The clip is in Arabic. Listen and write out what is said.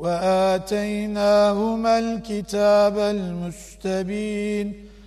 وآتيناهما الكتاب المستبين